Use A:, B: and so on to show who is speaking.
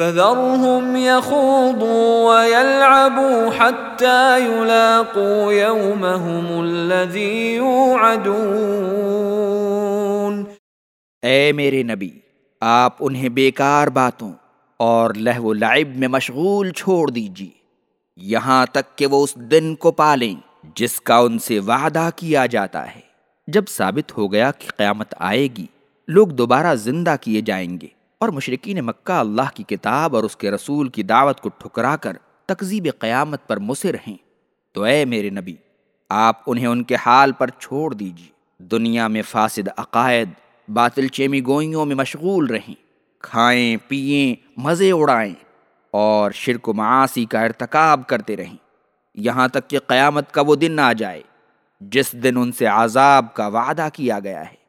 A: فذرهم يخوضوا ويلعبوا حتى يلاقوا يومهم الذي يوعدون۔
B: اے میرے نبی، آپ انہیں بیکار باتوں اور لہو و لعب میں مشغول چھوڑ دیجیے۔ یہاں تک کہ وہ اس دن کو پالیں جس کا ان سے وعدہ کیا جاتا ہے۔ جب ثابت ہو گیا کہ قیامت آئے گی، لوگ دوبارہ زندہ کیے جائیں گے۔ اور مشرقین مکہ اللہ کی کتاب اور اس کے رسول کی دعوت کو ٹھکرا کر تقزیب قیامت پر مصر ہیں۔ تو اے میرے نبی، آپ انہیں ان کے حال پر چھوڑ دیجیے۔ دنیا میں فاسد عقائد، باطل چیمی گوئیوں میں مشغول رہیں۔ کھائیں پئیں مزے اڑائیں اور شرک و معاشی کا ارتکاب کرتے رہیں۔ یہاں تک کہ قیامت کا وہ دن آ جائے، جس دن ان سے عذاب کا وعدہ کیا گیا ہے۔